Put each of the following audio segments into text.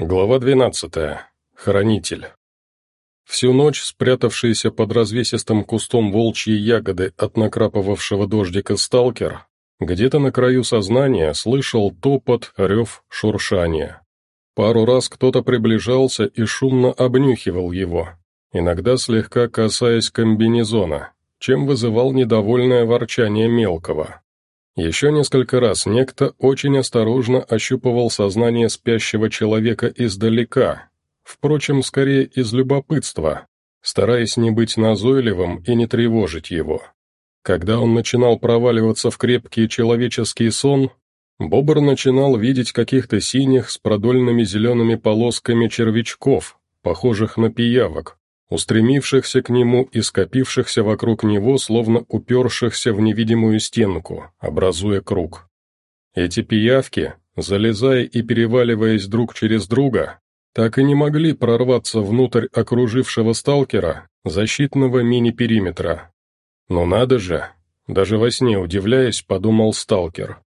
Глава 12. Хранитель. Всю ночь, спрятавшийся под развесистым кустом волчьей ягоды от накрапывавшего дождика сталкер, где-то на краю сознания слышал топот, рев, шуршание. Пару раз кто-то приближался и шумно обнюхивал его, иногда слегка касаясь комбинезона, чем вызывал недовольное ворчание мелкого. Еще несколько раз некто очень осторожно ощупывал сознание спящего человека издалека, впрочем, скорее из любопытства, стараясь не быть назойливым и не тревожить его. Когда он начинал проваливаться в крепкий человеческий сон, Бобр начинал видеть каких-то синих с продольными зелеными полосками червячков, похожих на пиявок, устремившихся к нему и скопившихся вокруг него, словно упершихся в невидимую стенку, образуя круг. Эти пиявки, залезая и переваливаясь друг через друга, так и не могли прорваться внутрь окружившего сталкера защитного мини-периметра. «Ну надо же!» Даже во сне, удивляясь, подумал сталкер.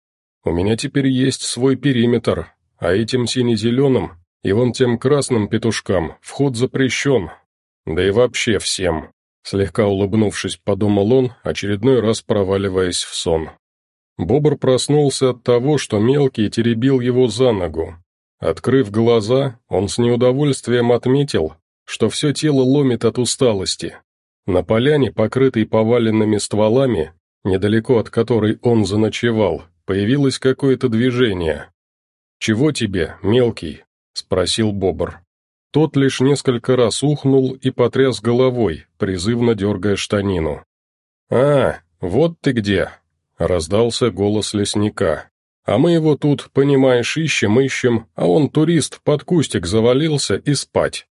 «У меня теперь есть свой периметр, а этим сине-зеленым и вон тем красным петушкам вход запрещен, да и вообще всем. Слегка улыбнувшись, подумал он, очередной раз проваливаясь в сон. Бобр проснулся от того, что мелкий теребил его за ногу. Открыв глаза, он с неудовольствием отметил, что все тело ломит от усталости. На поляне, покрытой поваленными стволами, недалеко от которой он заночевал, появилось какое-то движение. «Чего тебе, мелкий?» — спросил Бобр. Тот лишь несколько раз ухнул и потряс головой, призывно дергая штанину. «А, вот ты где!» — раздался голос лесника. «А мы его тут, понимаешь, ищем-ищем, а он, турист, под кустик завалился и спать».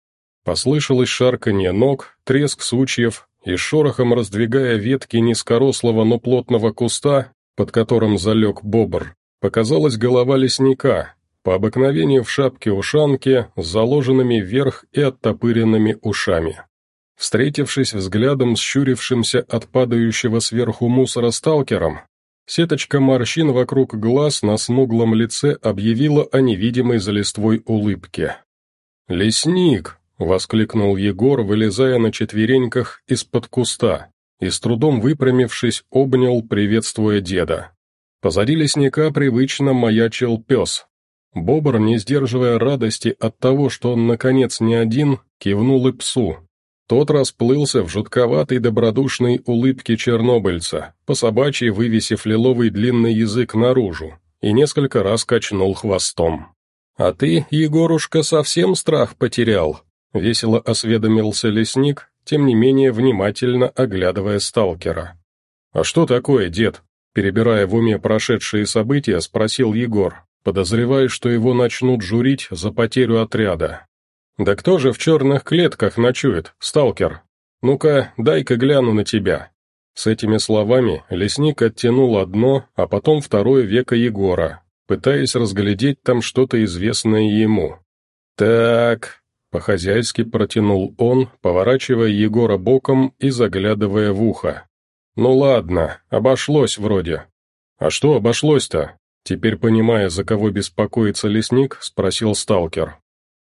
Послышалось шарканье ног, треск сучьев, и шорохом раздвигая ветки низкорослого, но плотного куста, под которым залег бобр, показалась голова лесника, по обыкновению в шапке-ушанке с заложенными вверх и оттопыренными ушами. Встретившись взглядом щурившимся от падающего сверху мусора сталкером, сеточка морщин вокруг глаз на смуглом лице объявила о невидимой за листвой улыбке. «Лесник!» — воскликнул Егор, вылезая на четвереньках из-под куста, и с трудом выпрямившись, обнял, приветствуя деда. Позади лесника привычно маячил пес, Бобр, не сдерживая радости от того, что он наконец не один, кивнул и псу. Тот расплылся в жутковатой добродушной улыбке чернобыльца, по собачьей вывесив лиловый длинный язык наружу, и несколько раз качнул хвостом. «А ты, Егорушка, совсем страх потерял?» — весело осведомился лесник, тем не менее внимательно оглядывая сталкера. «А что такое, дед?» Перебирая в уме прошедшие события, спросил Егор, подозревая, что его начнут журить за потерю отряда. «Да кто же в черных клетках ночует, сталкер? Ну-ка, дай-ка гляну на тебя». С этими словами лесник оттянул одно, а потом второе веко Егора, пытаясь разглядеть там что-то известное ему. «Так...» — по-хозяйски протянул он, поворачивая Егора боком и заглядывая в ухо. «Ну ладно, обошлось вроде». «А что обошлось-то?» Теперь, понимая, за кого беспокоится лесник, спросил сталкер.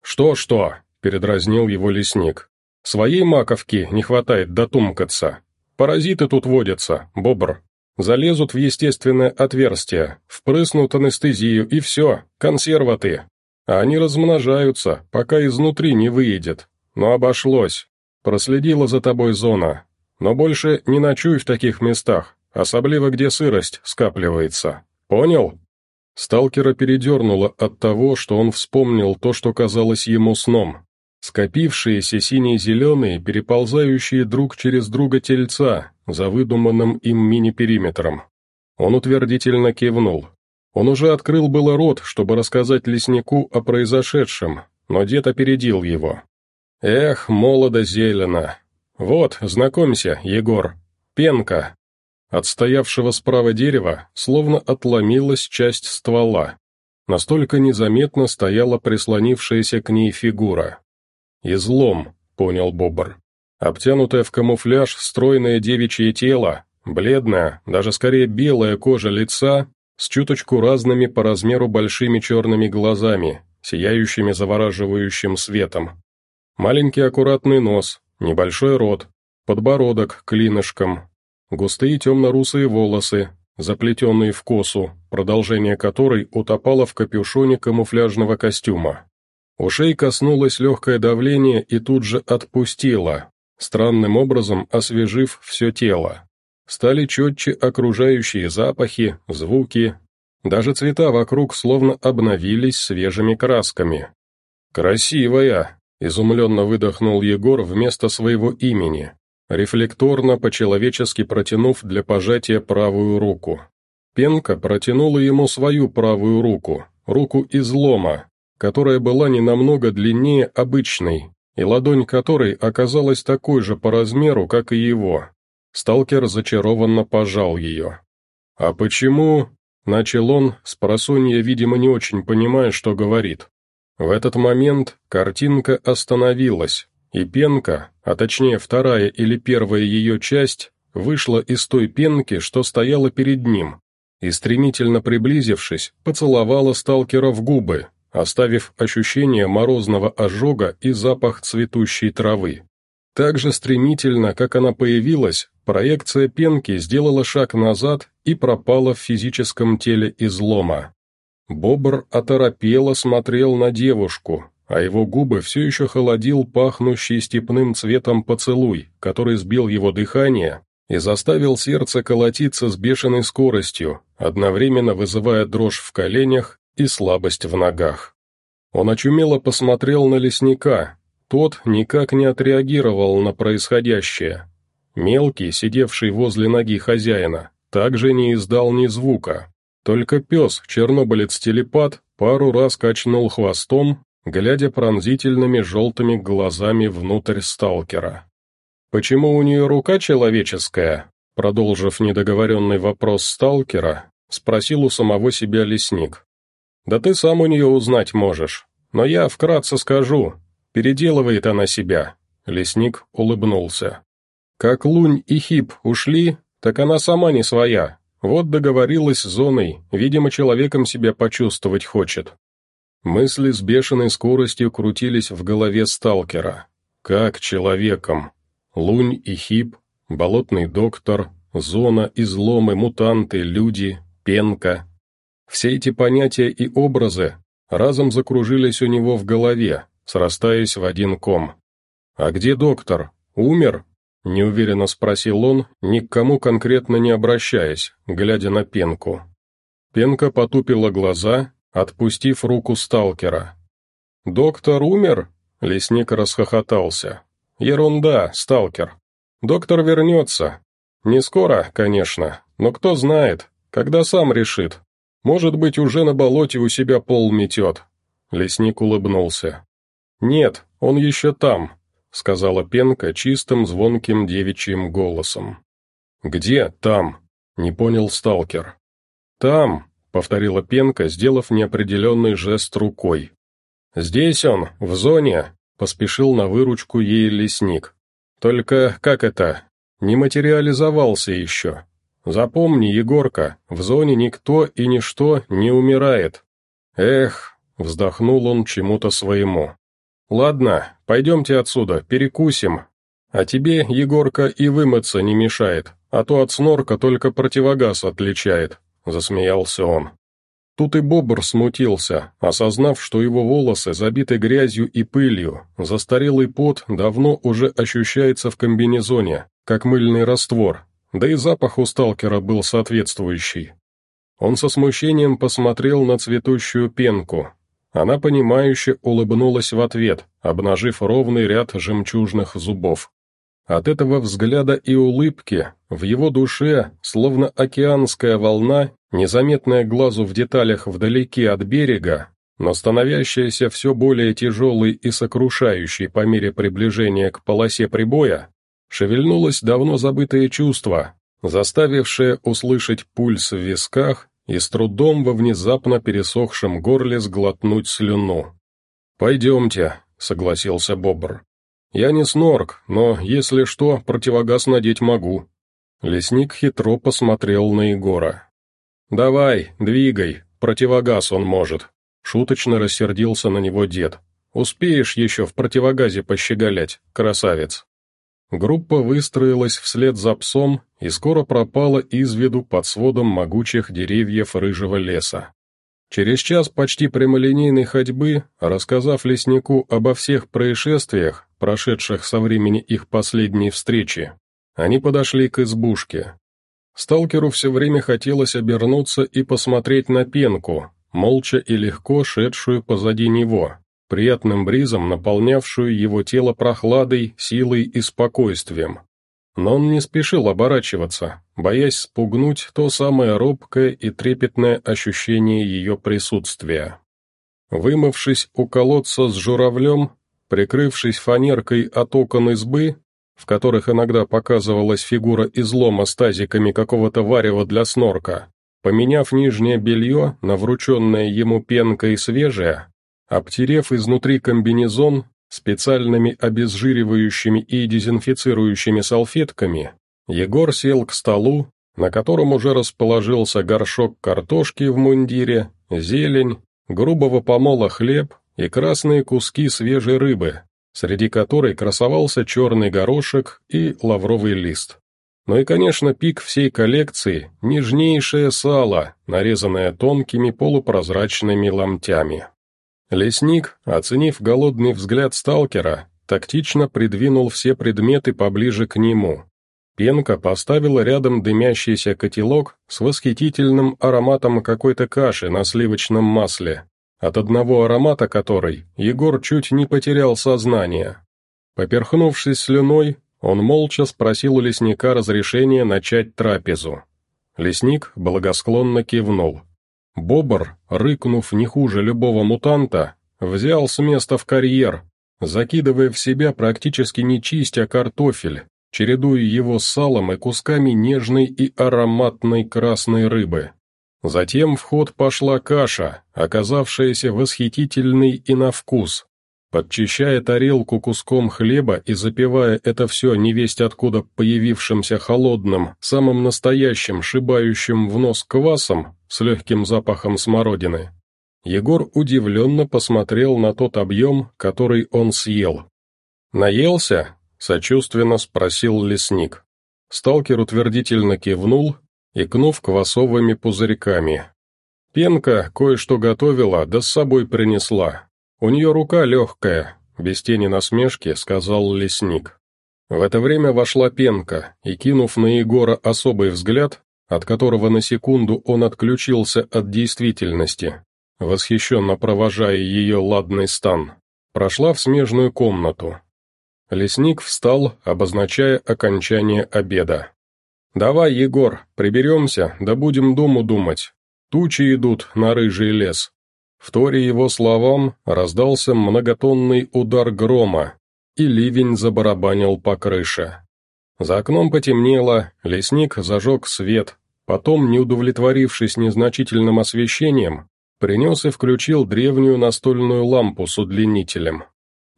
«Что-что?» — передразнил его лесник. «Своей маковки не хватает дотумкаться. Паразиты тут водятся, бобр. Залезут в естественное отверстие, впрыснут анестезию и все, консерва ты. А они размножаются, пока изнутри не выедет. Но обошлось. Проследила за тобой зона. Но больше не ночуй в таких местах, особливо где сырость скапливается. Понял?» Сталкера передернуло от того, что он вспомнил то, что казалось ему сном. Скопившиеся синие-зеленые, переползающие друг через друга тельца, за выдуманным им мини-периметром. Он утвердительно кивнул. Он уже открыл было рот, чтобы рассказать леснику о произошедшем, но дед опередил его. «Эх, молодо-зелено! Вот, знакомься, Егор, пенка!» От стоявшего справа дерева словно отломилась часть ствола. Настолько незаметно стояла прислонившаяся к ней фигура. «Излом», — понял Бобр. Обтянутое в камуфляж стройное девичье тело, бледная, даже скорее белая кожа лица, с чуточку разными по размеру большими черными глазами, сияющими завораживающим светом. Маленький аккуратный нос, небольшой рот, подбородок клинышком, густые темно-русые волосы, заплетенные в косу, продолжение которой утопало в капюшоне камуфляжного костюма. Ушей коснулось легкое давление и тут же отпустило, странным образом освежив все тело. Стали четче окружающие запахи, звуки, даже цвета вокруг словно обновились свежими красками. «Красивая!» — изумленно выдохнул Егор вместо своего имени, рефлекторно по-человечески протянув для пожатия правую руку. Пенка протянула ему свою правую руку, руку излома, которая была не намного длиннее обычной, и ладонь которой оказалась такой же по размеру, как и его. Сталкер зачарованно пожал ее. «А почему?» — начал он, с просонья, видимо, не очень понимая, что говорит. В этот момент картинка остановилась, и пенка, а точнее вторая или первая ее часть, вышла из той пенки, что стояла перед ним, и, стремительно приблизившись, поцеловала сталкера в губы, оставив ощущение морозного ожога и запах цветущей травы. Так же стремительно, как она появилась, проекция пенки сделала шаг назад и пропала в физическом теле излома. Бобр оторопело смотрел на девушку, а его губы все еще холодил пахнущий степным цветом поцелуй, который сбил его дыхание и заставил сердце колотиться с бешеной скоростью, одновременно вызывая дрожь в коленях и слабость в ногах. Он очумело посмотрел на лесника, тот никак не отреагировал на происходящее. Мелкий, сидевший возле ноги хозяина, также не издал ни звука. Только пес, чернобылец-телепат, пару раз качнул хвостом, глядя пронзительными желтыми глазами внутрь сталкера. «Почему у нее рука человеческая?» Продолжив недоговоренный вопрос сталкера, спросил у самого себя лесник. Да ты сам у нее узнать можешь. Но я вкратце скажу. Переделывает она себя». Лесник улыбнулся. «Как Лунь и Хип ушли, так она сама не своя. Вот договорилась с зоной, видимо, человеком себя почувствовать хочет». Мысли с бешеной скоростью крутились в голове сталкера. Как человеком? Лунь и Хип, болотный доктор, зона, изломы, мутанты, люди, пенка, все эти понятия и образы разом закружились у него в голове, срастаясь в один ком. «А где доктор? Умер?» – неуверенно спросил он, ни конкретно не обращаясь, глядя на Пенку. Пенка потупила глаза, отпустив руку сталкера. «Доктор умер?» – лесник расхохотался. «Ерунда, сталкер. Доктор вернется. Не скоро, конечно, но кто знает, когда сам решит, может быть, уже на болоте у себя пол метет». Лесник улыбнулся. «Нет, он еще там», — сказала Пенка чистым, звонким девичьим голосом. «Где там?» — не понял сталкер. «Там», — повторила Пенка, сделав неопределенный жест рукой. «Здесь он, в зоне», — поспешил на выручку ей лесник. «Только как это? Не материализовался еще. Запомни, Егорка, в зоне никто и ничто не умирает. Эх, вздохнул он чему-то своему. Ладно, пойдемте отсюда, перекусим. А тебе, Егорка, и вымыться не мешает, а то от снорка только противогаз отличает, засмеялся он. Тут и бобр смутился, осознав, что его волосы забиты грязью и пылью, застарелый пот давно уже ощущается в комбинезоне, как мыльный раствор, да и запах у сталкера был соответствующий. Он со смущением посмотрел на цветущую пенку. Она, понимающе улыбнулась в ответ, обнажив ровный ряд жемчужных зубов. От этого взгляда и улыбки в его душе, словно океанская волна, незаметная глазу в деталях вдалеке от берега, но становящаяся все более тяжелой и сокрушающей по мере приближения к полосе прибоя, Шевельнулось давно забытое чувство, заставившее услышать пульс в висках и с трудом во внезапно пересохшем горле сглотнуть слюну. «Пойдемте», — согласился Бобр. «Я не снорк, но, если что, противогаз надеть могу». Лесник хитро посмотрел на Егора. «Давай, двигай, противогаз он может. шуточно рассердился на него дед. «Успеешь еще в противогазе пощеголять, красавец». Группа выстроилась вслед за псом и скоро пропала из виду под сводом могучих деревьев рыжего леса. Через час почти прямолинейной ходьбы, рассказав леснику обо всех происшествиях, прошедших со времени их последней встречи, они подошли к избушке. Сталкеру все время хотелось обернуться и посмотреть на пенку, молча и легко шедшую позади него, приятным бризом наполнявшую его тело прохладой, силой и спокойствием. Но он не спешил оборачиваться, боясь спугнуть то самое робкое и трепетное ощущение ее присутствия. Вымывшись у колодца с журавлем, прикрывшись фанеркой от окон избы, в которых иногда показывалась фигура излома с тазиками какого-то варева для снорка, поменяв нижнее белье на врученное ему пенкой свежее, обтерев изнутри комбинезон специальными обезжиривающими и дезинфицирующими салфетками, Егор сел к столу, на котором уже расположился горшок картошки в мундире, зелень, грубого помола хлеб и красные куски свежей рыбы, среди которой красовался черный горошек и лавровый лист. Ну и, конечно, пик всей коллекции – нежнейшее сало, нарезанное тонкими полупрозрачными ломтями. Лесник, оценив голодный взгляд сталкера, тактично придвинул все предметы поближе к нему. Пенка поставила рядом дымящийся котелок с восхитительным ароматом какой-то каши на сливочном масле, от одного аромата которой Егор чуть не потерял сознание. Поперхнувшись слюной, он молча спросил у лесника разрешения начать трапезу. Лесник благосклонно кивнул. Бобр, рыкнув не хуже любого мутанта, взял с места в карьер, закидывая в себя практически не чистя картофель, чередуя его с салом и кусками нежной и ароматной красной рыбы. Затем в ход пошла каша, оказавшаяся восхитительной и на вкус. Подчищая тарелку куском хлеба и запивая это все невесть откуда появившимся холодным, самым настоящим, шибающим в нос квасом с легким запахом смородины, Егор удивленно посмотрел на тот объем, который он съел. «Наелся?» — сочувственно спросил лесник. Сталкер утвердительно кивнул, икнув квасовыми пузырьками. Пенка кое-что готовила, да с собой принесла. «У нее рука легкая», — без тени насмешки сказал лесник. В это время вошла Пенка, и, кинув на Егора особый взгляд, от которого на секунду он отключился от действительности, восхищенно провожая ее ладный стан, прошла в смежную комнату. Лесник встал, обозначая окончание обеда. «Давай, Егор, приберемся, да будем дому думать. Тучи идут на рыжий лес». В его словам раздался многотонный удар грома, и ливень забарабанил по крыше. За окном потемнело, лесник зажег свет, потом, не удовлетворившись незначительным освещением, принес и включил древнюю настольную лампу с удлинителем.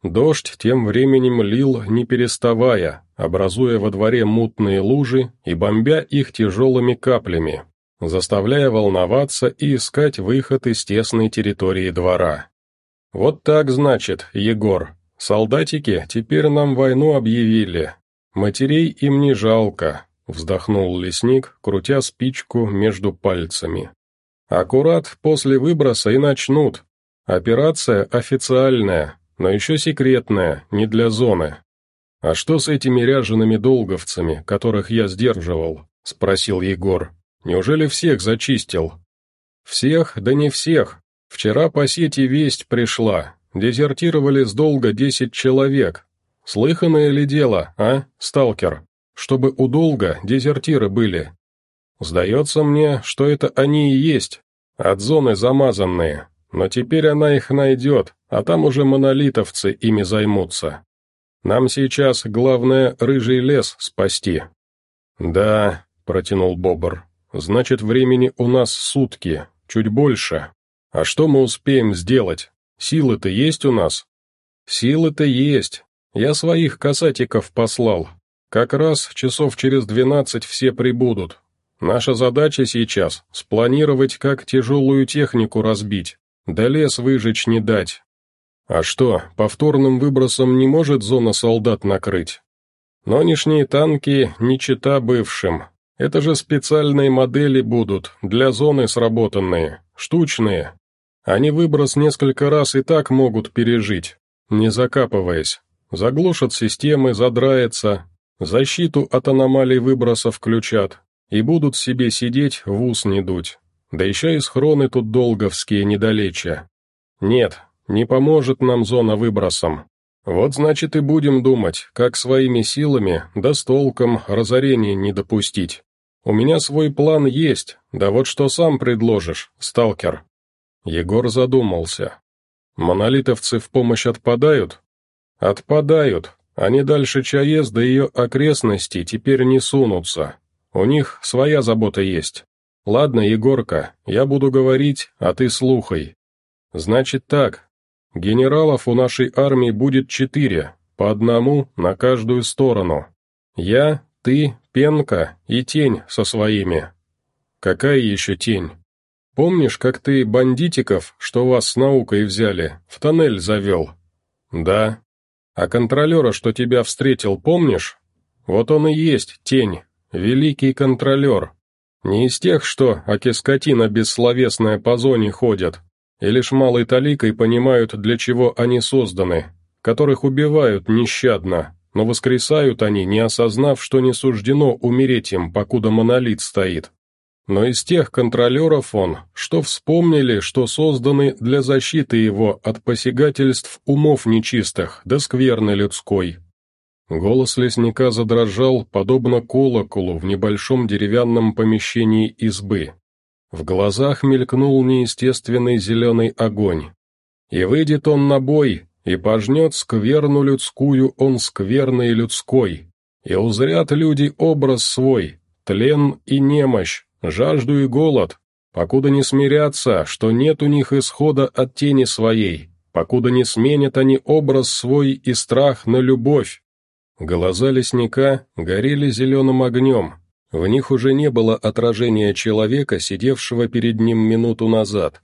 Дождь тем временем лил не переставая, образуя во дворе мутные лужи и бомбя их тяжелыми каплями, заставляя волноваться и искать выход из тесной территории двора. «Вот так, значит, Егор. Солдатики теперь нам войну объявили. Матерей им не жалко», — вздохнул лесник, крутя спичку между пальцами. «Аккурат после выброса и начнут. Операция официальная, но еще секретная, не для зоны». «А что с этими ряжеными долговцами, которых я сдерживал?» — спросил Егор. Неужели всех зачистил? Всех, да не всех. Вчера по сети весть пришла. Дезертировали с долга десять человек. Слыханное ли дело, а, сталкер? Чтобы у долга дезертиры были. Сдается мне, что это они и есть. От зоны замазанные. Но теперь она их найдет, а там уже монолитовцы ими займутся. Нам сейчас главное рыжий лес спасти. Да, протянул Бобр. Значит, времени у нас сутки, чуть больше. А что мы успеем сделать? Силы-то есть у нас? Силы-то есть. Я своих касатиков послал. Как раз часов через двенадцать все прибудут. Наша задача сейчас — спланировать, как тяжелую технику разбить, да лес выжечь не дать. А что, повторным выбросом не может зона солдат накрыть? Нынешние танки не чита бывшим. Это же специальные модели будут, для зоны сработанные, штучные. Они выброс несколько раз и так могут пережить, не закапываясь. Заглушат системы, задрается, защиту от аномалий выброса включат, и будут себе сидеть, в ус не дуть. Да еще и схроны тут долговские недалече. Нет, не поможет нам зона выбросом. Вот значит и будем думать, как своими силами, да с толком, разорения не допустить. У меня свой план есть, да вот что сам предложишь, сталкер. Егор задумался. Монолитовцы в помощь отпадают? Отпадают. Они дальше ЧАЭС до ее окрестностей теперь не сунутся. У них своя забота есть. Ладно, Егорка, я буду говорить, а ты слухай. Значит так, генералов у нашей армии будет четыре, по одному на каждую сторону. Я, ты, Пенка и Тень со своими. Какая еще Тень? Помнишь, как ты бандитиков, что вас с наукой взяли, в тоннель завел? Да. А контролера, что тебя встретил, помнишь? Вот он и есть, тень, великий контролер. Не из тех, что, аки скотина бессловесная по зоне ходят, и лишь малой таликой понимают, для чего они созданы, которых убивают нещадно, но воскресают они, не осознав, что не суждено умереть им, покуда монолит стоит но из тех контролеров он, что вспомнили, что созданы для защиты его от посягательств умов нечистых, да скверны людской. Голос лесника задрожал, подобно колоколу в небольшом деревянном помещении избы. В глазах мелькнул неестественный зеленый огонь. И выйдет он на бой, и пожнет скверну людскую он скверной людской, и узрят люди образ свой, тлен и немощь, жажду и голод, покуда не смирятся, что нет у них исхода от тени своей, покуда не сменят они образ свой и страх на любовь. Глаза лесника горели зеленым огнем, в них уже не было отражения человека, сидевшего перед ним минуту назад.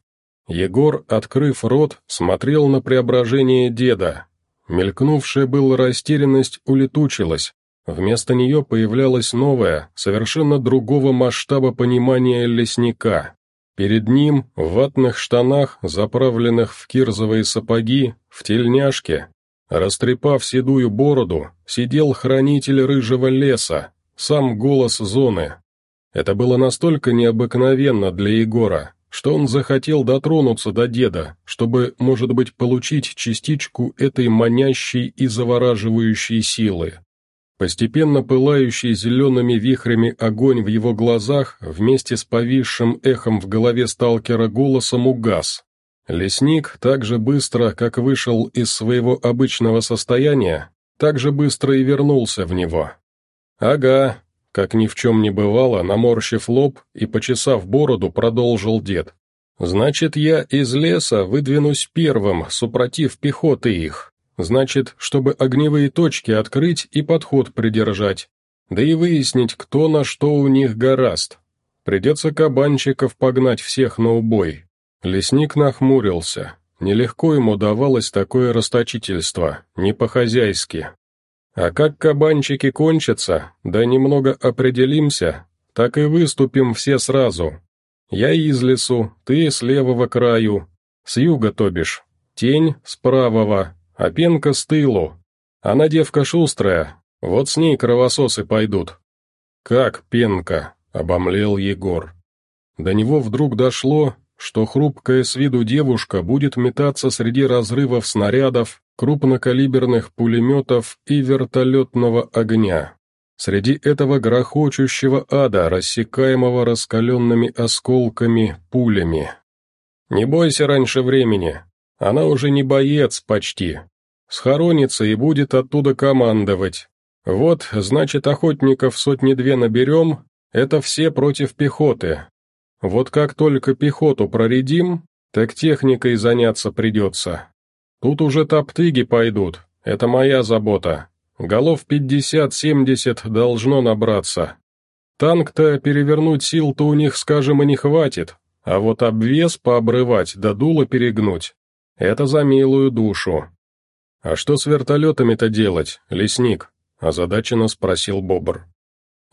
Егор, открыв рот, смотрел на преображение деда. Мелькнувшая была растерянность улетучилась, Вместо нее появлялось новое, совершенно другого масштаба понимания лесника. Перед ним, в ватных штанах, заправленных в кирзовые сапоги, в тельняшке, растрепав седую бороду, сидел хранитель рыжего леса, сам голос зоны. Это было настолько необыкновенно для Егора, что он захотел дотронуться до деда, чтобы, может быть, получить частичку этой манящей и завораживающей силы. Постепенно пылающий зелеными вихрями огонь в его глазах вместе с повисшим эхом в голове сталкера голосом угас. Лесник так же быстро, как вышел из своего обычного состояния, так же быстро и вернулся в него. «Ага», — как ни в чем не бывало, наморщив лоб и почесав бороду, продолжил дед. «Значит, я из леса выдвинусь первым, супротив пехоты их. Значит, чтобы огневые точки открыть и подход придержать, да и выяснить, кто на что у них гораст. Придется кабанчиков погнать всех на убой. Лесник нахмурился. Нелегко ему давалось такое расточительство, не по-хозяйски. А как кабанчики кончатся, да немного определимся, так и выступим все сразу. Я из лесу, ты с левого краю, с юга, то бишь, тень с правого, а пенка с тылу. Она девка шустрая, вот с ней кровососы пойдут». «Как пенка?» — обомлел Егор. До него вдруг дошло, что хрупкая с виду девушка будет метаться среди разрывов снарядов, крупнокалиберных пулеметов и вертолетного огня. Среди этого грохочущего ада, рассекаемого раскаленными осколками пулями. «Не бойся раньше времени, она уже не боец почти. Схоронится и будет оттуда командовать. Вот, значит, охотников сотни-две наберем, это все против пехоты. Вот как только пехоту проредим, так техникой заняться придется. Тут уже топтыги пойдут, это моя забота. Голов пятьдесят-семьдесят должно набраться. Танк-то перевернуть сил-то у них, скажем, и не хватит, А вот обвес пообрывать да дуло перегнуть — это за милую душу. «А что с вертолетами-то делать, лесник?» — озадаченно спросил Бобр.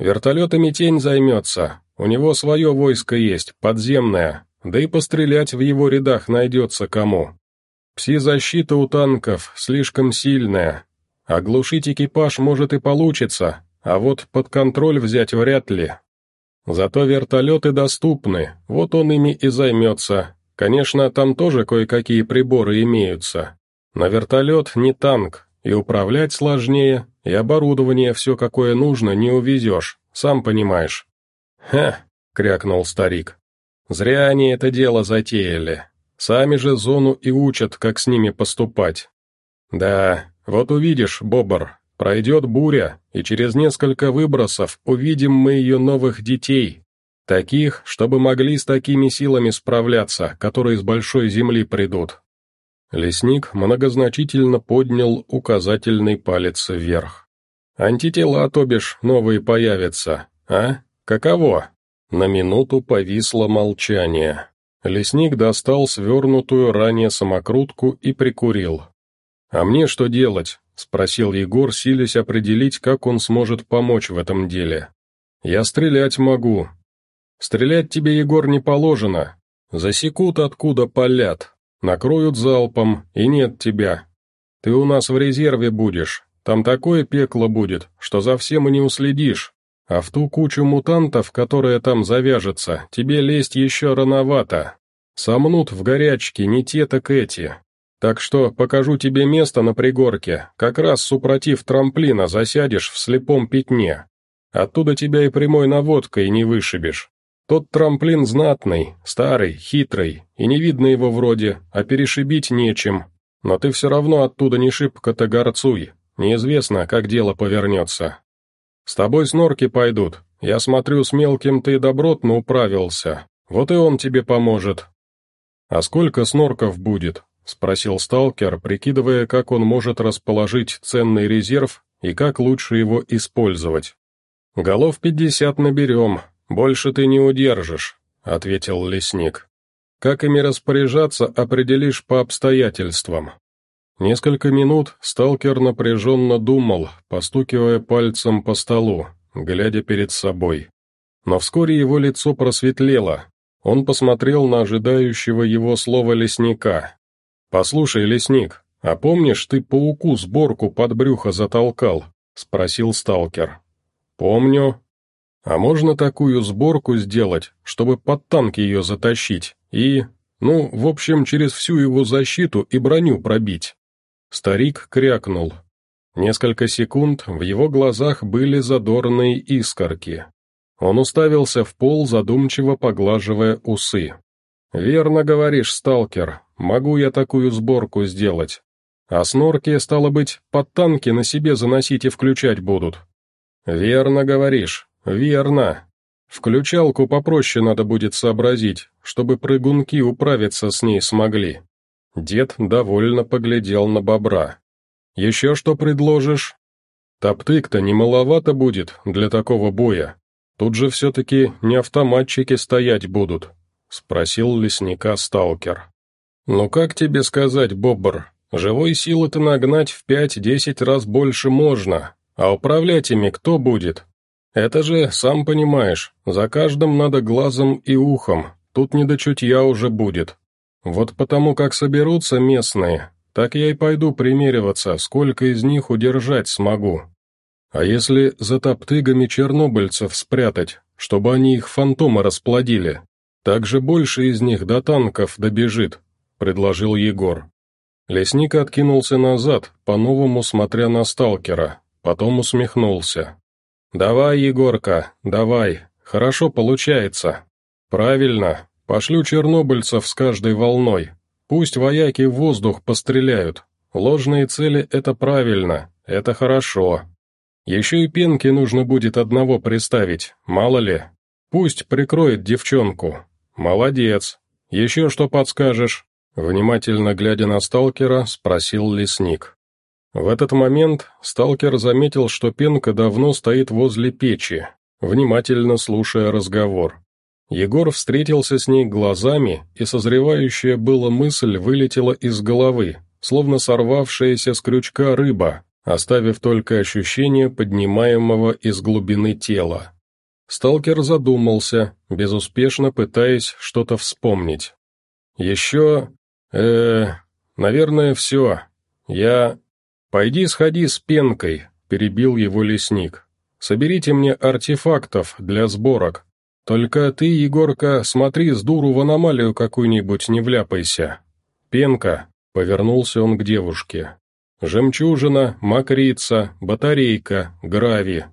«Вертолетами тень займется. У него свое войско есть, подземное, да и пострелять в его рядах найдется кому. Пси-защита у танков слишком сильная. Оглушить экипаж может и получится, а вот под контроль взять вряд ли. Зато вертолеты доступны, вот он ими и займется. Конечно, там тоже кое-какие приборы имеются. Но вертолет не танк, и управлять сложнее, и оборудование все какое нужно не увезешь, сам понимаешь. «Ха!» — крякнул старик. «Зря они это дело затеяли. Сами же зону и учат, как с ними поступать. Да, вот увидишь, Бобр, пройдет буря, и через несколько выбросов увидим мы ее новых детей. Таких, чтобы могли с такими силами справляться, которые с большой земли придут. Лесник многозначительно поднял указательный палец вверх. «Антитела, то бишь, новые появятся, а? Каково?» На минуту повисло молчание. Лесник достал свернутую ранее самокрутку и прикурил. «А мне что делать?» — спросил Егор, силясь определить, как он сможет помочь в этом деле. «Я стрелять могу». «Стрелять тебе, Егор, не положено. Засекут, откуда палят, Накроют залпом, и нет тебя. Ты у нас в резерве будешь, там такое пекло будет, что за всем и не уследишь. А в ту кучу мутантов, которая там завяжется, тебе лезть еще рановато. Сомнут в горячке не те, так эти. Так что покажу тебе место на пригорке, как раз супротив трамплина засядешь в слепом пятне. Оттуда тебя и прямой наводкой не вышибешь. Тот трамплин знатный, старый, хитрый, и не видно его вроде, а перешибить нечем. Но ты все равно оттуда не шибко-то горцуй, неизвестно, как дело повернется. С тобой снорки пойдут, я смотрю, с мелким ты добротно управился, вот и он тебе поможет». «А сколько снорков будет?» — спросил сталкер, прикидывая, как он может расположить ценный резерв и как лучше его использовать. «Голов пятьдесят наберем, «Больше ты не удержишь», — ответил лесник. «Как ими распоряжаться, определишь по обстоятельствам». Несколько минут сталкер напряженно думал, постукивая пальцем по столу, глядя перед собой. Но вскоре его лицо просветлело. Он посмотрел на ожидающего его слова лесника. «Послушай, лесник, а помнишь, ты пауку сборку под брюхо затолкал?» — спросил сталкер. «Помню», а можно такую сборку сделать, чтобы под танк ее затащить и... Ну, в общем, через всю его защиту и броню пробить?» Старик крякнул. Несколько секунд в его глазах были задорные искорки. Он уставился в пол, задумчиво поглаживая усы. «Верно говоришь, сталкер, могу я такую сборку сделать. А снорки, стало быть, под танки на себе заносить и включать будут». «Верно говоришь, «Верно. Включалку попроще надо будет сообразить, чтобы прыгунки управиться с ней смогли». Дед довольно поглядел на бобра. «Еще что предложишь?» «Топтык-то не маловато будет для такого боя. Тут же все-таки не автоматчики стоять будут», — спросил лесника сталкер. «Ну как тебе сказать, бобр, живой силы-то нагнать в пять-десять раз больше можно, а управлять ими кто будет?» «Это же, сам понимаешь, за каждым надо глазом и ухом, тут не до чутья уже будет. Вот потому как соберутся местные, так я и пойду примериваться, сколько из них удержать смогу. А если за топтыгами чернобыльцев спрятать, чтобы они их фантомы расплодили, так же больше из них до танков добежит», — предложил Егор. Лесник откинулся назад, по-новому смотря на сталкера, потом усмехнулся. «Давай, Егорка, давай, хорошо получается. Правильно, пошлю чернобыльцев с каждой волной. Пусть вояки в воздух постреляют. Ложные цели — это правильно, это хорошо. Еще и пенки нужно будет одного приставить, мало ли. Пусть прикроет девчонку. Молодец. Еще что подскажешь?» Внимательно глядя на сталкера, спросил лесник. В этот момент сталкер заметил, что Пенка давно стоит возле печи, внимательно слушая разговор. Егор встретился с ней глазами, и созревающая была мысль вылетела из головы, словно сорвавшаяся с крючка рыба, оставив только ощущение поднимаемого из глубины тела. Сталкер задумался, безуспешно пытаясь что-то вспомнить. «Еще... э... наверное, все. Я... Пойди сходи с пенкой», — перебил его лесник. «Соберите мне артефактов для сборок. Только ты, Егорка, смотри с дуру в аномалию какую-нибудь не вляпайся. Пенка», — повернулся он к девушке. «Жемчужина, макрица, батарейка, грави,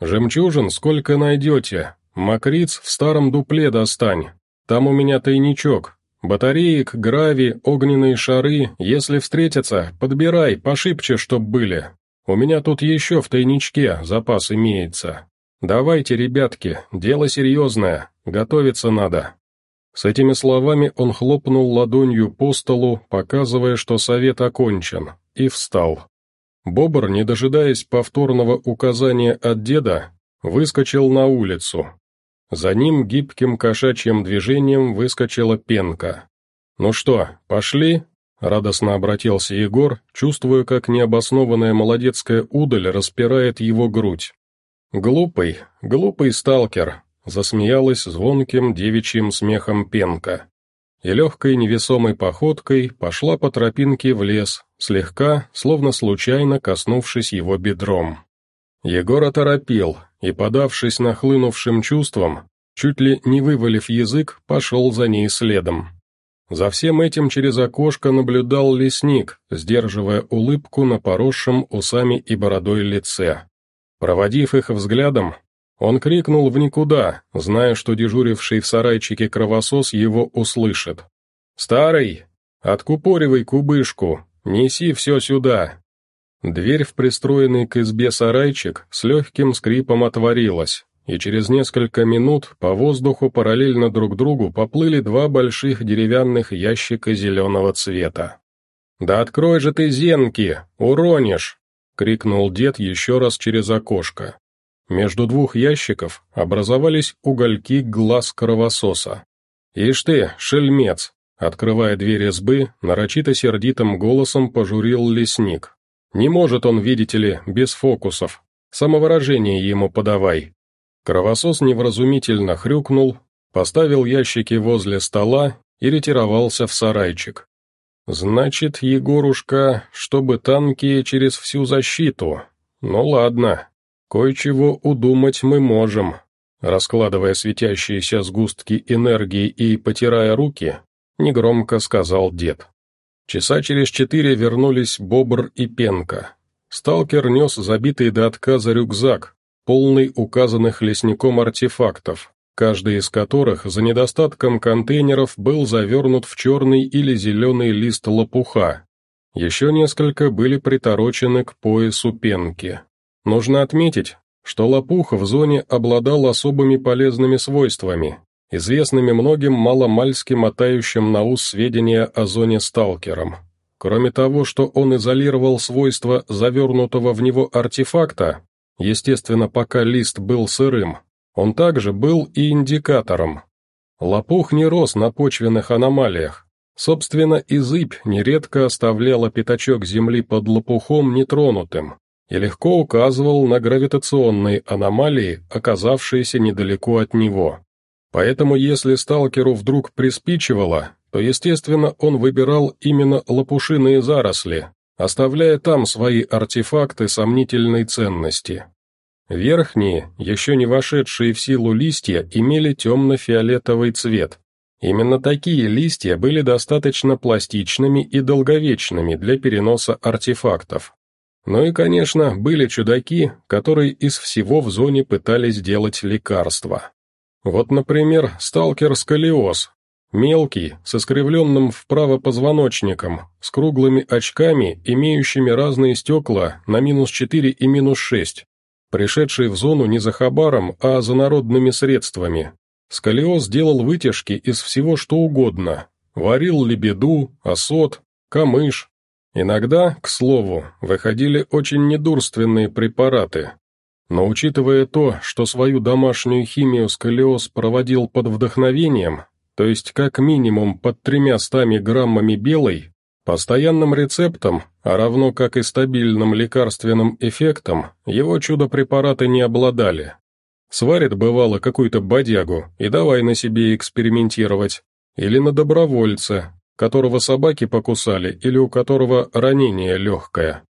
«Жемчужин сколько найдете? Макриц в старом дупле достань. Там у меня тайничок. Батареек, грави, огненные шары, если встретятся, подбирай, пошибче, чтоб были. У меня тут еще в тайничке запас имеется. Давайте, ребятки, дело серьезное, готовиться надо». С этими словами он хлопнул ладонью по столу, показывая, что совет окончен, и встал. Бобр, не дожидаясь повторного указания от деда, выскочил на улицу. За ним гибким кошачьим движением выскочила пенка. «Ну что, пошли?» — радостно обратился Егор, чувствуя, как необоснованная молодецкая удаль распирает его грудь. «Глупый, глупый сталкер», — засмеялась звонким девичьим смехом пенка и легкой невесомой походкой пошла по тропинке в лес, слегка, словно случайно коснувшись его бедром. Егор оторопел и, подавшись нахлынувшим чувствам, чуть ли не вывалив язык, пошел за ней следом. За всем этим через окошко наблюдал лесник, сдерживая улыбку на поросшем усами и бородой лице. Проводив их взглядом, он крикнул в никуда, зная, что дежуривший в сарайчике кровосос его услышит. «Старый, откупоривай кубышку, неси все сюда!» Дверь в пристроенный к избе сарайчик с легким скрипом отворилась, и через несколько минут по воздуху параллельно друг другу поплыли два больших деревянных ящика зеленого цвета. «Да открой же ты зенки, уронишь!» — крикнул дед еще раз через окошко. Между двух ящиков образовались угольки глаз кровососа. «Ишь ты, шельмец!» Открывая дверь избы, нарочито сердитым голосом пожурил лесник. «Не может он, видите ли, без фокусов. Самовыражение ему подавай». Кровосос невразумительно хрюкнул, поставил ящики возле стола и ретировался в сарайчик. «Значит, Егорушка, чтобы танки через всю защиту. Ну ладно, «Кое-чего удумать мы можем», раскладывая светящиеся сгустки энергии и потирая руки, негромко сказал дед. Часа через четыре вернулись Бобр и Пенка. Сталкер нес забитый до отказа рюкзак, полный указанных лесником артефактов, каждый из которых за недостатком контейнеров был завернут в черный или зеленый лист лопуха. Еще несколько были приторочены к поясу Пенки. Нужно отметить, что лопух в зоне обладал особыми полезными свойствами, известными многим маломальски мотающим на ус сведения о зоне сталкерам. Кроме того, что он изолировал свойства завернутого в него артефакта, естественно, пока лист был сырым, он также был и индикатором. Лопух не рос на почвенных аномалиях. Собственно, и зыбь нередко оставляла пятачок земли под лопухом нетронутым, и легко указывал на гравитационные аномалии, оказавшиеся недалеко от него. Поэтому если сталкеру вдруг приспичивало, то, естественно, он выбирал именно лопушиные заросли, оставляя там свои артефакты сомнительной ценности. Верхние, еще не вошедшие в силу листья, имели темно-фиолетовый цвет. Именно такие листья были достаточно пластичными и долговечными для переноса артефактов. Ну и, конечно, были чудаки, которые из всего в зоне пытались делать лекарства. Вот, например, сталкер-сколиоз. Мелкий, с искривленным вправо позвоночником, с круглыми очками, имеющими разные стекла на минус 4 и минус 6, пришедший в зону не за хабаром, а за народными средствами. Сколиоз делал вытяжки из всего что угодно. Варил лебеду, осот, камыш, Иногда, к слову, выходили очень недурственные препараты. Но учитывая то, что свою домашнюю химию сколиоз проводил под вдохновением, то есть как минимум под тремя стами граммами белой, постоянным рецептом, а равно как и стабильным лекарственным эффектом, его чудо-препараты не обладали. Сварит, бывало, какую-то бодягу и давай на себе экспериментировать. Или на добровольце, которого собаки покусали или у которого ранение легкое.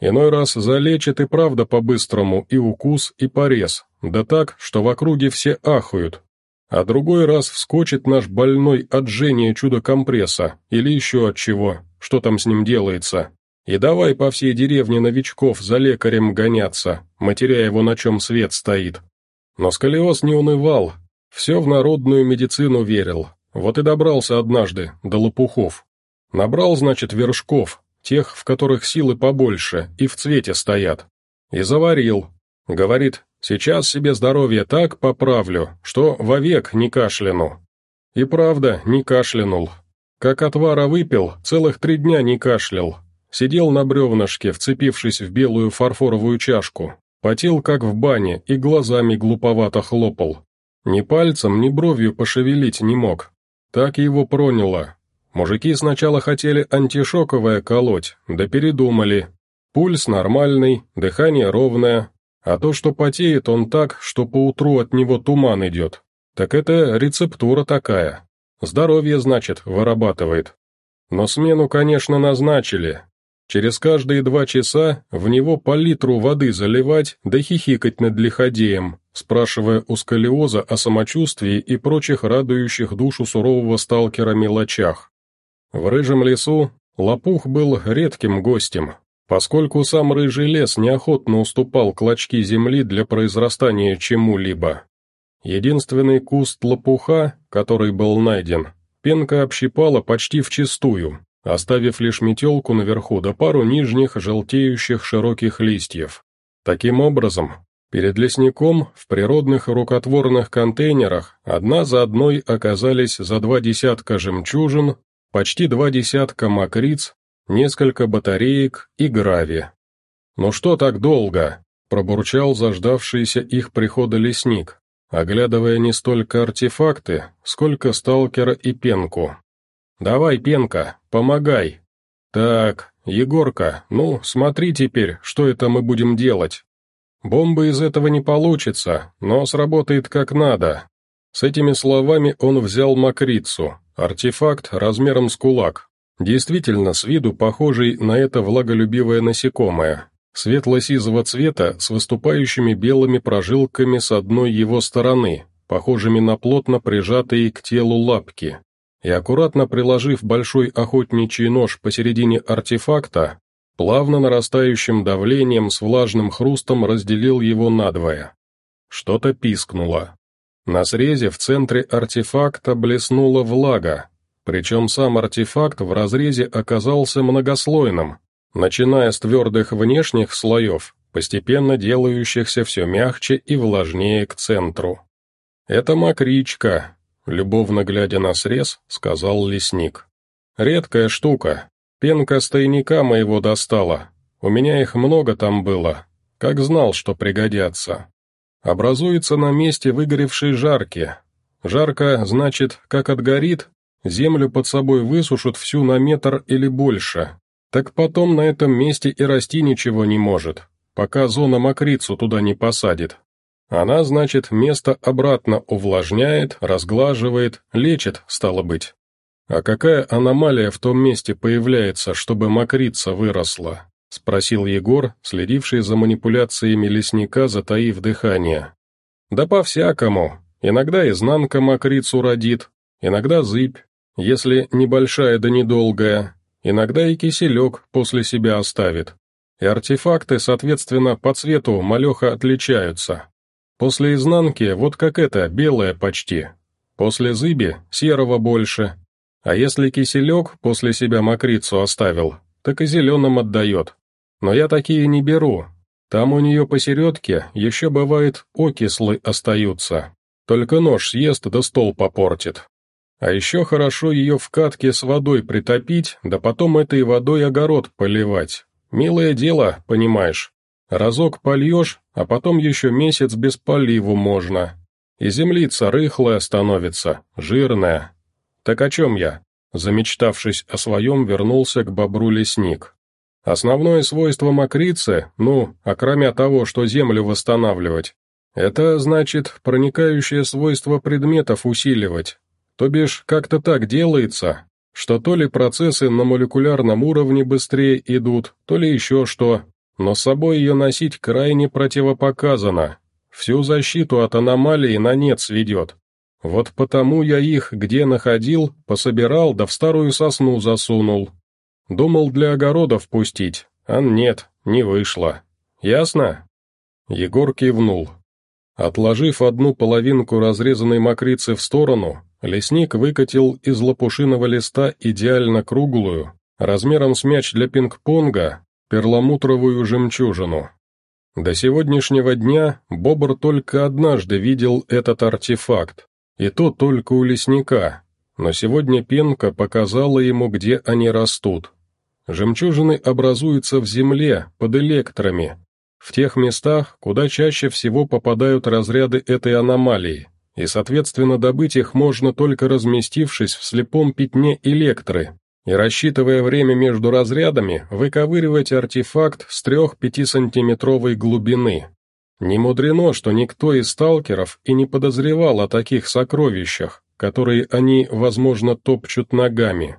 Иной раз залечит и правда по-быстрому и укус, и порез, да так, что в округе все ахают. А другой раз вскочит наш больной от жжения чудо-компресса или еще от чего, что там с ним делается. И давай по всей деревне новичков за лекарем гоняться, матеря его на чем свет стоит. Но сколиоз не унывал, все в народную медицину верил, вот и добрался однажды до лопухов. Набрал, значит, вершков, тех, в которых силы побольше и в цвете стоят. И заварил. Говорит, сейчас себе здоровье так поправлю, что вовек не кашляну. И правда, не кашлянул. Как отвара выпил, целых три дня не кашлял. Сидел на бревнышке, вцепившись в белую фарфоровую чашку. Потел, как в бане, и глазами глуповато хлопал. Ни пальцем, ни бровью пошевелить не мог. Так его проняло. Мужики сначала хотели антишоковое колоть, да передумали. Пульс нормальный, дыхание ровное, а то, что потеет он так, что поутру от него туман идет, так это рецептура такая. Здоровье, значит, вырабатывает. Но смену, конечно, назначили, Через каждые два часа в него по литру воды заливать да хихикать над лиходеем, спрашивая у сколиоза о самочувствии и прочих радующих душу сурового сталкера мелочах. В рыжем лесу лопух был редким гостем, поскольку сам рыжий лес неохотно уступал клочки земли для произрастания чему-либо. Единственный куст лопуха, который был найден, пенка общипала почти вчистую, оставив лишь метелку наверху да пару нижних желтеющих широких листьев. Таким образом, перед лесником в природных рукотворных контейнерах одна за одной оказались за два десятка жемчужин, почти два десятка мокриц, несколько батареек и грави. «Ну что так долго?» – пробурчал заждавшийся их прихода лесник, оглядывая не столько артефакты, сколько сталкера и пенку. «Давай, Пенка, помогай!» «Так, Егорка, ну, смотри теперь, что это мы будем делать. Бомбы из этого не получится, но сработает как надо». С этими словами он взял мокрицу, артефакт размером с кулак, действительно с виду похожий на это влаголюбивое насекомое, светло-сизого цвета с выступающими белыми прожилками с одной его стороны, похожими на плотно прижатые к телу лапки и аккуратно приложив большой охотничий нож посередине артефакта, плавно нарастающим давлением с влажным хрустом разделил его надвое. Что-то пискнуло. На срезе в центре артефакта блеснула влага, причем сам артефакт в разрезе оказался многослойным, начиная с твердых внешних слоев, постепенно делающихся все мягче и влажнее к центру. Это мокричка, Любовно глядя на срез, сказал лесник. «Редкая штука. Пенка с моего достала. У меня их много там было. Как знал, что пригодятся. Образуется на месте выгоревшей жарки. Жарко, значит, как отгорит, землю под собой высушат всю на метр или больше. Так потом на этом месте и расти ничего не может, пока зона мокрицу туда не посадит. Она, значит, место обратно увлажняет, разглаживает, лечит, стало быть. А какая аномалия в том месте появляется, чтобы мокрица выросла? Спросил Егор, следивший за манипуляциями лесника, затаив дыхание. Да по-всякому. Иногда изнанка мокрицу родит, иногда зыбь, если небольшая да недолгая, иногда и киселек после себя оставит. И артефакты, соответственно, по цвету малеха отличаются. После изнанки вот как это, белое почти. После зыби серого больше. А если киселек после себя мокрицу оставил, так и зеленым отдает. Но я такие не беру. Там у нее посередке еще бывает окислы остаются. Только нож съест да стол попортит. А еще хорошо ее в катке с водой притопить, да потом этой водой огород поливать. Милое дело, понимаешь. Разок польешь, а потом еще месяц без поливу можно. И землица рыхлая становится, жирная. Так о чем я? Замечтавшись о своем, вернулся к бобру лесник. Основное свойство мокрицы, ну, окромя того, что землю восстанавливать, это значит проникающее свойство предметов усиливать. То бишь, как-то так делается, что то ли процессы на молекулярном уровне быстрее идут, то ли еще что, но с собой ее носить крайне противопоказано. Всю защиту от аномалии на нет сведет. Вот потому я их, где находил, пособирал да в старую сосну засунул. Думал для огородов пустить, а нет, не вышло. Ясно?» Егор кивнул. Отложив одну половинку разрезанной мокрицы в сторону, лесник выкатил из лопушиного листа идеально круглую, размером с мяч для пинг-понга, перламутровую жемчужину. До сегодняшнего дня Бобр только однажды видел этот артефакт, и то только у лесника, но сегодня пенка показала ему, где они растут. Жемчужины образуются в земле, под электрами, в тех местах, куда чаще всего попадают разряды этой аномалии, и, соответственно, добыть их можно только разместившись в слепом пятне электры, и, рассчитывая время между разрядами, выковыривать артефакт с 3-5 сантиметровой глубины. Не мудрено, что никто из сталкеров и не подозревал о таких сокровищах, которые они, возможно, топчут ногами.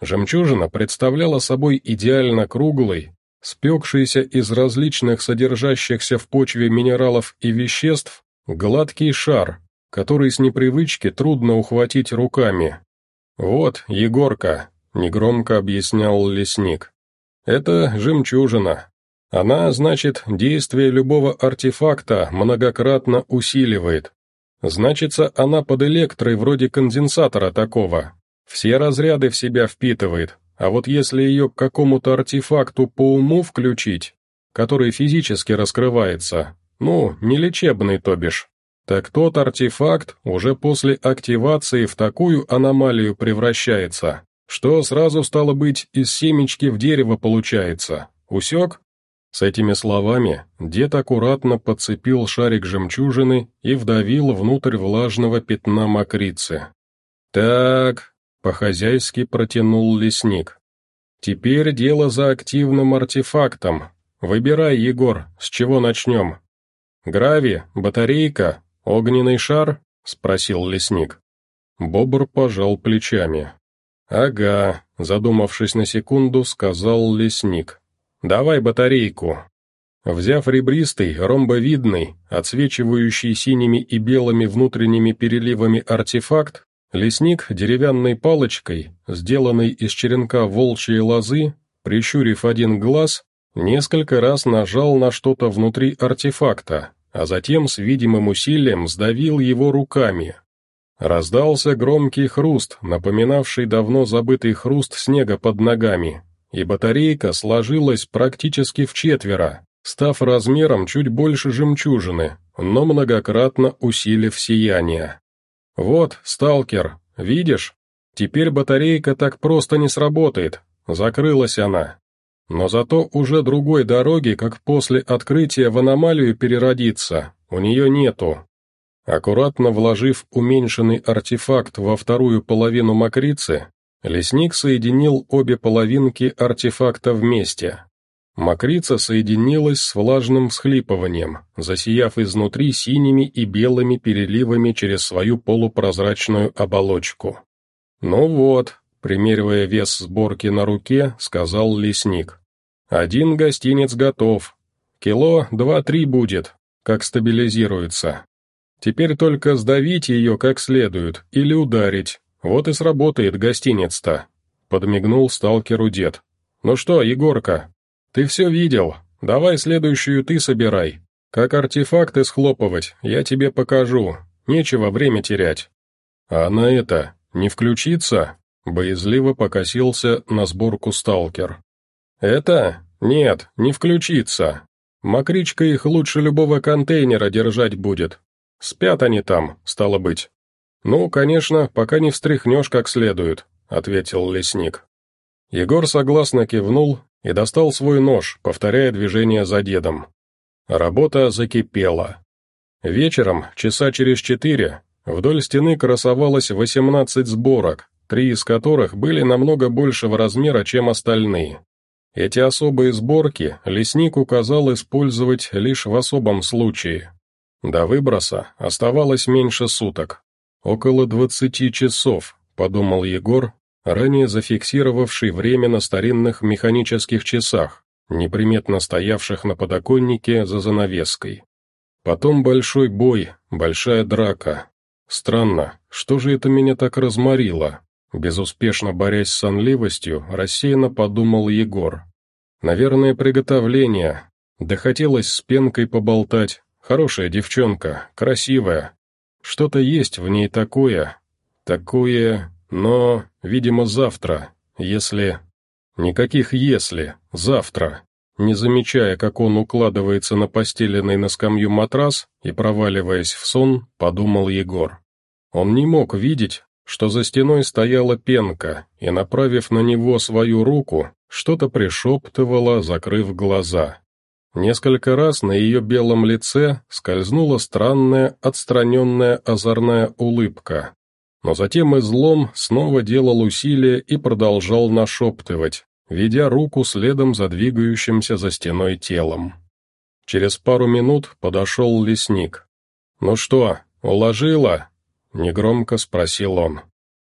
Жемчужина представляла собой идеально круглый, спекшийся из различных содержащихся в почве минералов и веществ, гладкий шар, который с непривычки трудно ухватить руками. «Вот, Егорка», негромко объяснял лесник. «Это жемчужина. Она, значит, действие любого артефакта многократно усиливает. Значится, она под электрой вроде конденсатора такого. Все разряды в себя впитывает, а вот если ее к какому-то артефакту по уму включить, который физически раскрывается, ну, не лечебный, то бишь, так тот артефакт уже после активации в такую аномалию превращается, что сразу стало быть из семечки в дерево получается. Усек? С этими словами дед аккуратно подцепил шарик жемчужины и вдавил внутрь влажного пятна мокрицы. «Так», — по-хозяйски протянул лесник. «Теперь дело за активным артефактом. Выбирай, Егор, с чего начнем?» «Грави, батарейка, огненный шар?» — спросил лесник. Бобр пожал плечами. «Ага», — задумавшись на секунду, сказал лесник. «Давай батарейку». Взяв ребристый, ромбовидный, отсвечивающий синими и белыми внутренними переливами артефакт, лесник деревянной палочкой, сделанной из черенка волчьей лозы, прищурив один глаз, несколько раз нажал на что-то внутри артефакта, а затем с видимым усилием сдавил его руками, Раздался громкий хруст, напоминавший давно забытый хруст снега под ногами, и батарейка сложилась практически в четверо, став размером чуть больше жемчужины, но многократно усилив сияние. «Вот, сталкер, видишь? Теперь батарейка так просто не сработает, закрылась она. Но зато уже другой дороги, как после открытия в аномалию переродиться, у нее нету. Аккуратно вложив уменьшенный артефакт во вторую половину мокрицы, лесник соединил обе половинки артефакта вместе. Мокрица соединилась с влажным всхлипыванием, засияв изнутри синими и белыми переливами через свою полупрозрачную оболочку. «Ну вот», — примеривая вес сборки на руке, сказал лесник. «Один гостинец готов. Кило два-три будет, как стабилизируется. Теперь только сдавить ее как следует или ударить. Вот и сработает гостиниц-то», — подмигнул сталкеру дед. «Ну что, Егорка, ты все видел, давай следующую ты собирай. Как артефакты схлопывать, я тебе покажу, нечего время терять». «А на это не включиться?» — боязливо покосился на сборку сталкер. «Это? Нет, не включиться. Мокричка их лучше любого контейнера держать будет, Спят они там, стало быть. Ну, конечно, пока не встряхнешь как следует, ответил лесник. Егор согласно кивнул и достал свой нож, повторяя движение за дедом. Работа закипела. Вечером, часа через четыре, вдоль стены красовалось 18 сборок, три из которых были намного большего размера, чем остальные. Эти особые сборки лесник указал использовать лишь в особом случае. До выброса оставалось меньше суток. Около двадцати часов, подумал Егор, ранее зафиксировавший время на старинных механических часах, неприметно стоявших на подоконнике за занавеской. Потом большой бой, большая драка. Странно, что же это меня так разморило? Безуспешно борясь с сонливостью, рассеянно подумал Егор. Наверное, приготовление. Да хотелось с пенкой поболтать. Хорошая девчонка, красивая. Что-то есть в ней такое. Такое, но, видимо, завтра, если... Никаких «если», завтра. Не замечая, как он укладывается на постеленный на скамью матрас и, проваливаясь в сон, подумал Егор. Он не мог видеть, что за стеной стояла пенка, и, направив на него свою руку, что-то пришептывала, закрыв глаза. Несколько раз на ее белом лице скользнула странная, отстраненная озорная улыбка. Но затем излом снова делал усилие и продолжал нашептывать, ведя руку следом за двигающимся за стеной телом. Через пару минут подошел лесник. «Ну что, уложила?» Негромко спросил он.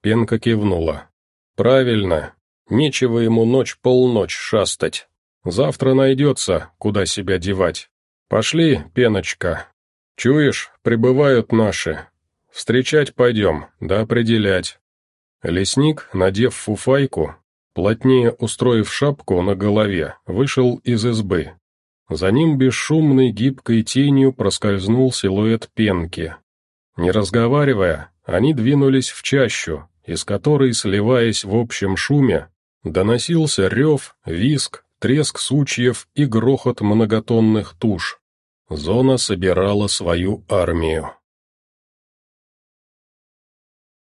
Пенка кивнула. «Правильно. Нечего ему ночь-полночь шастать. Завтра найдется, куда себя девать. Пошли, Пеночка. Чуешь, прибывают наши. Встречать пойдем, да определять». Лесник, надев фуфайку, плотнее устроив шапку на голове, вышел из избы. За ним бесшумной гибкой тенью проскользнул силуэт пенки, не разговаривая, они двинулись в чащу, из которой, сливаясь в общем шуме, доносился рев, виск, треск сучьев и грохот многотонных туш. Зона собирала свою армию.